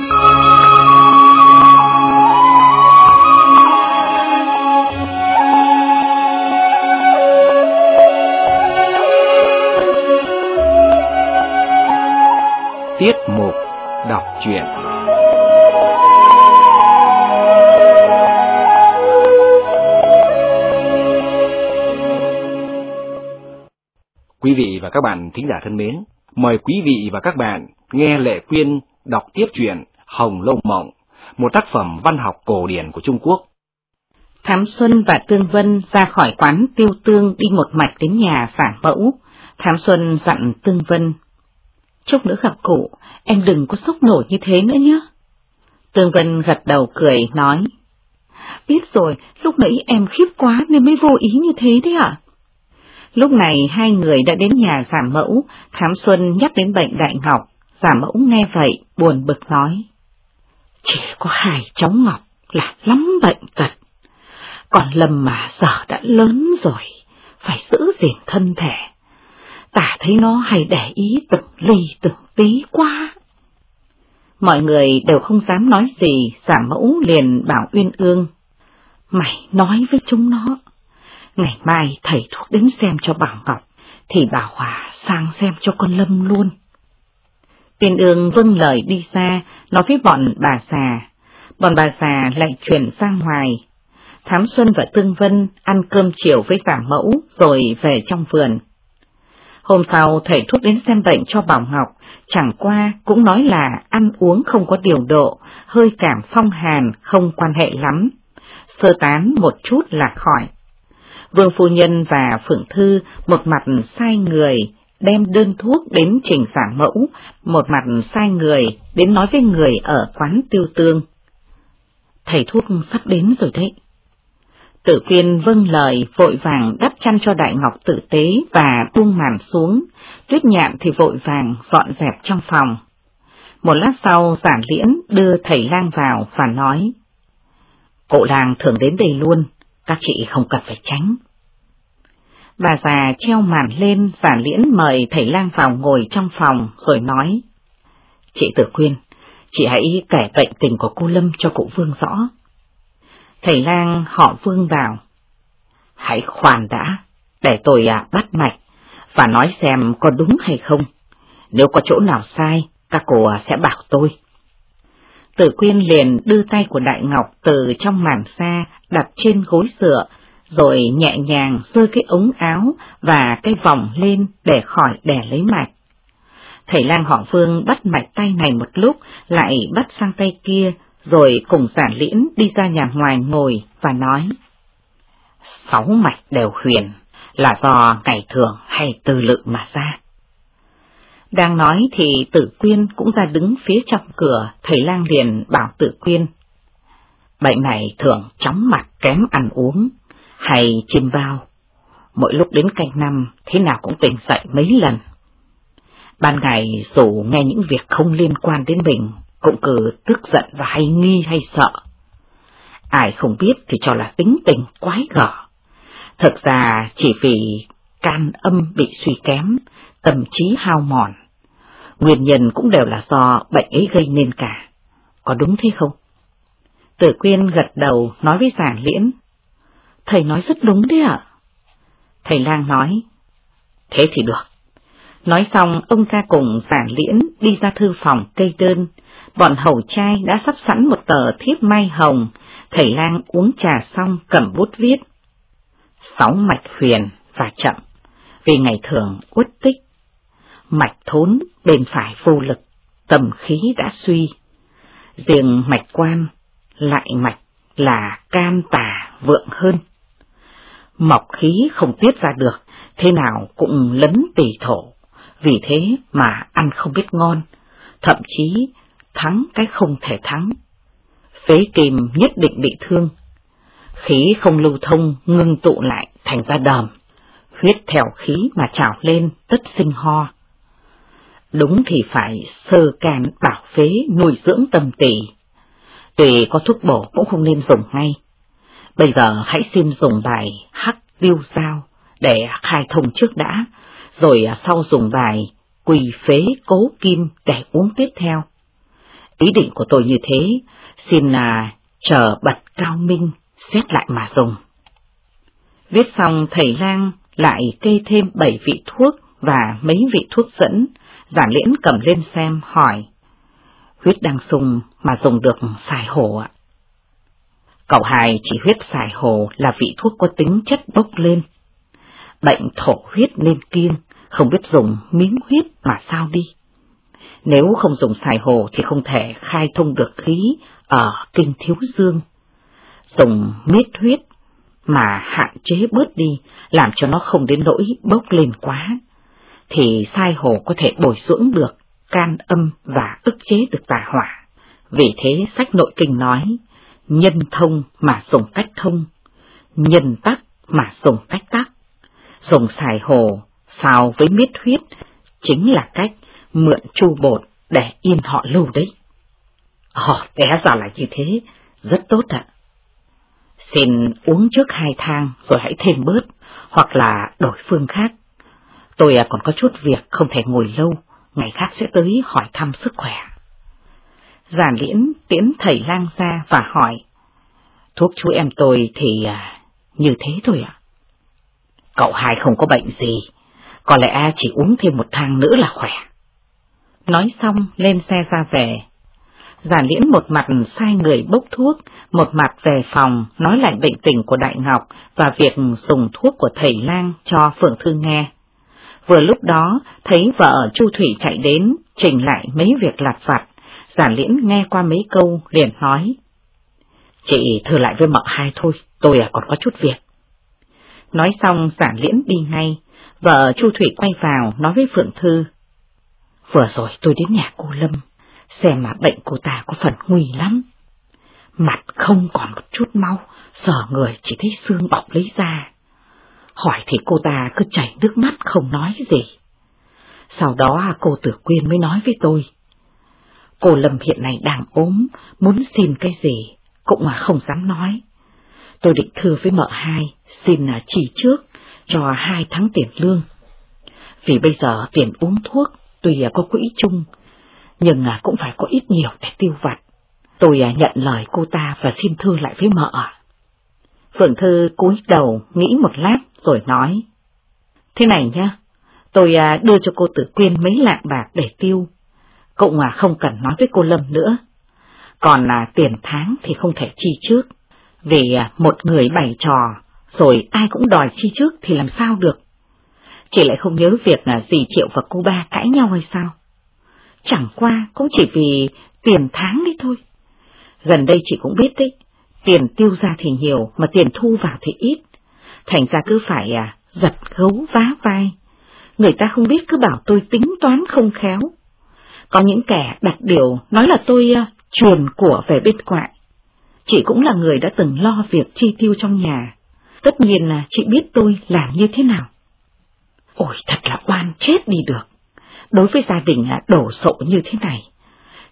Tiết mục đọc truyện. Quý vị và các bạn thính giả thân mến, mời quý vị và các bạn nghe Lệ Quyên đọc tiếp truyện Hồng Lâu Mộng, một tác phẩm văn học cổ điển của Trung Quốc. Thám Xuân và Tương Vân ra khỏi quán tiêu tương đi một mạch đến nhà phản mẫu. Thám Xuân dặn Tương Vân. Chốc nữa gặp cụ, em đừng có sốc nổi như thế nữa nhé. Tương Vân gật đầu cười, nói. Biết rồi, lúc nãy em khiếp quá nên mới vô ý như thế đấy ạ. Lúc này hai người đã đến nhà giả mẫu, Thám Xuân nhắc đến bệnh đại ngọc, giả mẫu nghe vậy, buồn bực nói. Chỉ có hai cháu Ngọc là lắm bệnh tật, còn Lâm mà giờ đã lớn rồi, phải giữ gìn thân thể. Tả thấy nó hay để ý từng ly từng tí quá. Mọi người đều không dám nói gì, giả mẫu liền bảo Uyên Ương. Mày nói với chúng nó, ngày mai thầy thuốc đến xem cho Bảo Ngọc, thì bảo Hòa sang xem cho con Lâm luôn tiền Ương vâng lời đi xa, nói với bọn bà xà, Bọn bà xà lại chuyển sang ngoài. Thám Xuân và Tương Vân ăn cơm chiều với giả mẫu rồi về trong vườn. Hôm sau thầy thuốc đến xem bệnh cho Bảo Ngọc, chẳng qua cũng nói là ăn uống không có điều độ, hơi cảm phong hàn không quan hệ lắm. Sơ tán một chút là khỏi. Vương Phu Nhân và Phượng Thư một mặt sai người đem đơn thuốc đến trình giảng mẫu, một mặt sai người đến nói với người ở quán tiêu tương. Thầy thuốc sắp đến rồi đấy. Tử quyên vâng lời vội vàng đắp chăn cho Đại Ngọc tử tế và buông màn xuống, tuyết nhạn thì vội vàng dọn dẹp trong phòng. Một lát sau giản liễn đưa thầy lang vào và nói, Cậu làng thường đến đây luôn, các chị không cần phải tránh. Bà già treo màn lên và liễn mời thầy lang vào ngồi trong phòng rồi nói, Chị tử quyên, chị hãy kể bệnh tình của cô Lâm cho cụ Vương rõ. Thầy lang họ vương bảo. Hãy khoan đã, để tôi à, bắt mạch, và nói xem có đúng hay không. Nếu có chỗ nào sai, các cô à, sẽ bảo tôi. Tử quyên liền đưa tay của Đại Ngọc từ trong màn xa đặt trên gối sữa, rồi nhẹ nhàng rơi cái ống áo và cái vòng lên để khỏi đè lấy mạch. Thầy lang họ vương bắt mạch tay này một lúc, lại bắt sang tay kia, rồi cùng giản liễn đi ra nhà ngoài ngồi và nói. Sáu mạch đều huyền, là do ngày thường hay tư lự mà ra. Đang nói thì tử quyên cũng ra đứng phía trong cửa, thầy lang liền bảo tử quyên. Bệnh này thường chóng mặt kém ăn uống, hay chìm vào. Mỗi lúc đến canh năm, thế nào cũng tỉnh dậy mấy lần. Ban ngày dù nghe những việc không liên quan đến mình, cũng cứ tức giận và hay nghi hay sợ. Ai không biết thì cho là tính tình quái gở. Thực ra chỉ vì can âm bị suy kém, tâm trí hao mòn. Nguyên nhân cũng đều là do bệnh ấy gây nên cả. Có đúng thế không? Tử Quyên gật đầu nói với giản liễn. Thầy nói rất đúng đấy ạ. Thầy lang nói. Thế thì được. Nói xong, ông ra cùng giản liễn đi ra thư phòng cây đơn. Bọn hầu trai đã sắp sẵn một tờ thiếp may hồng. Thầy lang uống trà xong cầm bút viết. Sáu mạch huyền và chậm, vì ngày thường uất tích. Mạch thốn bên phải vô lực, tầm khí đã suy. Riêng mạch quan, lại mạch là cam tà vượng hơn. Mọc khí không tiết ra được, thế nào cũng lấn tỳ thổ, vì thế mà ăn không biết ngon, thậm chí thắng cái không thể thắng. Phế kìm nhất định bị thương, khí không lưu thông ngưng tụ lại thành ra đờm, huyết theo khí mà trào lên tất sinh ho. Đúng thì phải sơ can bảo phế nuôi dưỡng tâm tỳ. tùy có thuốc bổ cũng không nên dùng ngay. Bây giờ hãy xin dùng bài hắc tiêu giao để khai thông trước đã, rồi à, sau dùng bài quỳ phế cố kim để uống tiếp theo. Ý định của tôi như thế, xin là chờ bật cao minh, xét lại mà dùng. Viết xong thầy lang lại kê thêm bảy vị thuốc và mấy vị thuốc dẫn, giản liễn cầm lên xem hỏi. Huyết đang sung mà dùng được xài hổ ạ. Cậu hài chỉ huyết xài hồ là vị thuốc có tính chất bốc lên. Bệnh thổ huyết nên kiêng, không biết dùng miếng huyết mà sao đi. Nếu không dùng xài hồ thì không thể khai thông được khí ở kinh thiếu dương. Dùng miết huyết mà hạn chế bớt đi, làm cho nó không đến nỗi bốc lên quá, thì sai hồ có thể bồi dưỡng được can âm và ức chế được tà hỏa. Vì thế sách nội kinh nói, nhân thông mà dùng cách thông, nhân tắc mà dùng cách tắc. Dùng xài hồ, xào với miết huyết, chính là cách mượn chu bột để yên họ lưu đấy. họ té ra là như thế, rất tốt ạ. Xin uống trước hai thang rồi hãy thêm bớt, hoặc là đổi phương khác. Tôi à, còn có chút việc không thể ngồi lâu, ngày khác sẽ tới hỏi thăm sức khỏe. Giản liễn tiễn thầy lang ra và hỏi, thuốc chú em tôi thì à, như thế thôi ạ. Cậu hai không có bệnh gì, có lẽ chỉ uống thêm một thang nữa là khỏe. Nói xong lên xe ra về, Giản liễn một mặt sai người bốc thuốc, một mặt về phòng nói lại bệnh tình của Đại Ngọc và việc dùng thuốc của thầy lang cho Phượng Thư nghe. Vừa lúc đó, thấy vợ Chu Thủy chạy đến, trình lại mấy việc lặt vặt, giản liễn nghe qua mấy câu, liền nói. Chị thưa lại với mợ hai thôi, tôi à, còn có chút việc. Nói xong giản liễn đi ngay, vợ Chu Thủy quay vào nói với Phượng Thư. Vừa rồi tôi đến nhà cô Lâm, xem mà bệnh cô ta có phần nguy lắm. Mặt không còn một chút máu, sờ người chỉ thấy xương bọc lấy ra. Hỏi thì cô ta cứ chảy nước mắt không nói gì. Sau đó à, cô Tử Quyên mới nói với tôi. Cô Lâm hiện nay đang ốm, muốn xin cái gì, cũng mà không dám nói. Tôi định thưa với mợ hai, xin là chỉ trước, cho hai tháng tiền lương. Vì bây giờ tiền uống thuốc, tuy có quỹ chung, nhưng à, cũng phải có ít nhiều để tiêu vặt. Tôi à, nhận lời cô ta và xin thư lại với mợ. Phượng Thư cúi đầu nghĩ một lát rồi nói. Thế này nhá, tôi à, đưa cho cô Tử Quyên mấy lạng bạc để tiêu. Cậu à không cần nói với cô Lâm nữa. Còn là tiền tháng thì không thể chi trước, vì à, một người bày trò, rồi ai cũng đòi chi trước thì làm sao được. Chị lại không nhớ việc là dì Triệu và cô ba cãi nhau hay sao? chẳng qua cũng chỉ vì tiền tháng đấy thôi. Gần đây chị cũng biết đấy, tiền tiêu ra thì nhiều mà tiền thu vào thì ít, thành ra cứ phải à, giật gấu vá vai. Người ta không biết cứ bảo tôi tính toán không khéo. Có những kẻ đặt điều nói là tôi ờ, uh, truyền của về bên ngoại. Chị cũng là người đã từng lo việc chi tiêu trong nhà. Tất nhiên là chị biết tôi làm như thế nào. Ôi thật là oan chết đi được. Đối với gia đình là đổ sộ như thế này,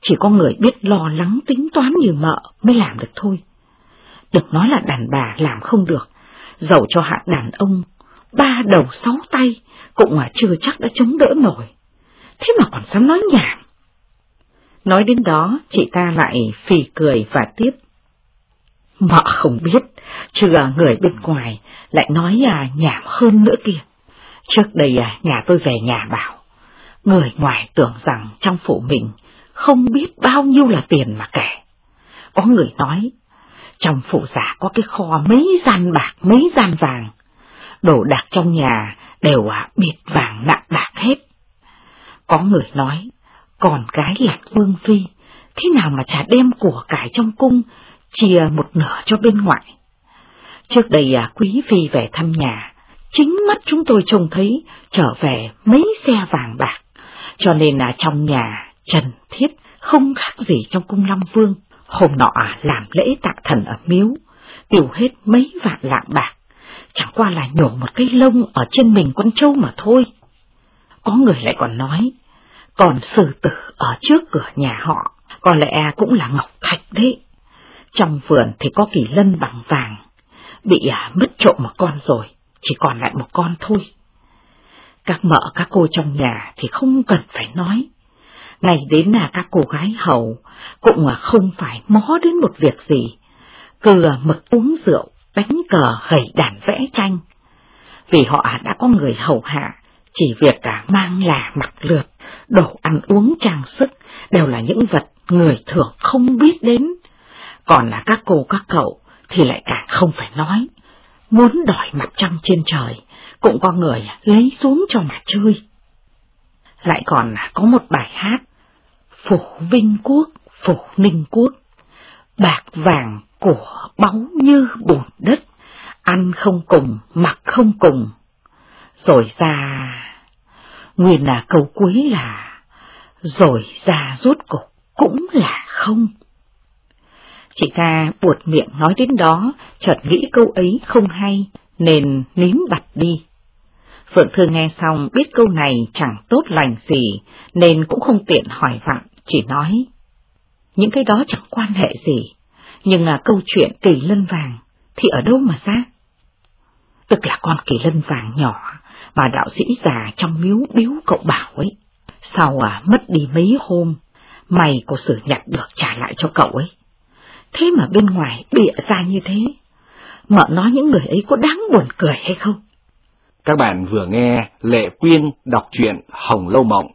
chỉ có người biết lo lắng tính toán như mợ mới làm được thôi. Được nói là đàn bà làm không được, giàu cho hạ đàn ông, ba đầu sáu tay, cũng mà chưa chắc đã chống đỡ nổi. Thế mà còn dám nói nhảm. Nói đến đó, chị ta lại phì cười và tiếp. Mọ không biết, chưa người bên ngoài lại nói à, nhảm hơn nữa kìa. Trước đây à, nhà tôi về nhà bảo, Người ngoài tưởng rằng trong phủ mình không biết bao nhiêu là tiền mà kể. Có người nói, trong phủ giả có cái kho mấy gian bạc, mấy gian vàng. Đồ đạc trong nhà đều à, bịt vàng nặng bạc hết. Có người nói, còn gái lạc vương phi, thế nào mà chả đem của cải trong cung, chia một nửa cho bên ngoại Trước đây à, quý phi về thăm nhà, chính mắt chúng tôi trông thấy trở về mấy xe vàng bạc cho nên là trong nhà Trần Thiết không khác gì trong cung Long Vương. Hôm nọ à, làm lễ tạ thần ở miếu, tiêu hết mấy vạn lạng bạc, chẳng qua là nhổ một cây lông ở trên mình con trâu mà thôi. Có người lại còn nói, còn sư tử ở trước cửa nhà họ, có lẽ cũng là ngọc thạch đấy. Trong vườn thì có kỳ lân bằng vàng, bị à, mất trộm một con rồi, chỉ còn lại một con thôi. Các mợ các cô trong nhà thì không cần phải nói. Ngày đến là các cô gái hầu cũng à, không phải mó đến một việc gì, cửa à, mực uống rượu, đánh cờ gầy đàn vẽ tranh. Vì họ đã có người hầu hạ, chỉ việc cả mang là mặc lượt, đồ ăn uống trang sức đều là những vật người thường không biết đến. Còn là các cô các cậu thì lại càng không phải nói. Muốn đòi mặt trăng trên trời, cũng có người lấy xuống cho mà chơi. Lại còn có một bài hát, Phủ Vinh Quốc, Phủ Ninh Quốc, bạc vàng của báu như bùn đất, ăn không cùng, mặc không cùng. Rồi ra, nguyên là câu cuối là, rồi ra rốt cục cũng là không. Chị ta buột miệng nói đến đó, chợt nghĩ câu ấy không hay, nên nín bặt đi. Phượng Thư nghe xong biết câu này chẳng tốt lành gì, nên cũng không tiện hỏi vặn, chỉ nói. Những cái đó chẳng quan hệ gì, nhưng à, câu chuyện kỳ lân vàng thì ở đâu mà ra? Tức là con kỳ lân vàng nhỏ mà đạo sĩ già trong miếu biếu cậu bảo ấy. Sau à mất đi mấy hôm, mày có sự nhặt được trả lại cho cậu ấy. Thế mà bên ngoài bịa ra như thế, mợ nói những người ấy có đáng buồn cười hay không? Các bạn vừa nghe Lệ Quyên đọc truyện Hồng Lâu Mộng,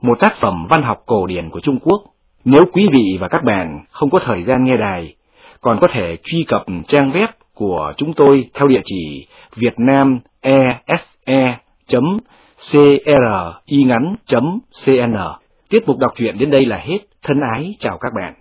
một tác phẩm văn học cổ điển của Trung Quốc. Nếu quý vị và các bạn không có thời gian nghe đài, còn có thể truy cập trang web của chúng tôi theo địa chỉ Việt Nam vietnamese.cringắn.cn. Tiết mục đọc truyện đến đây là hết. Thân ái chào các bạn.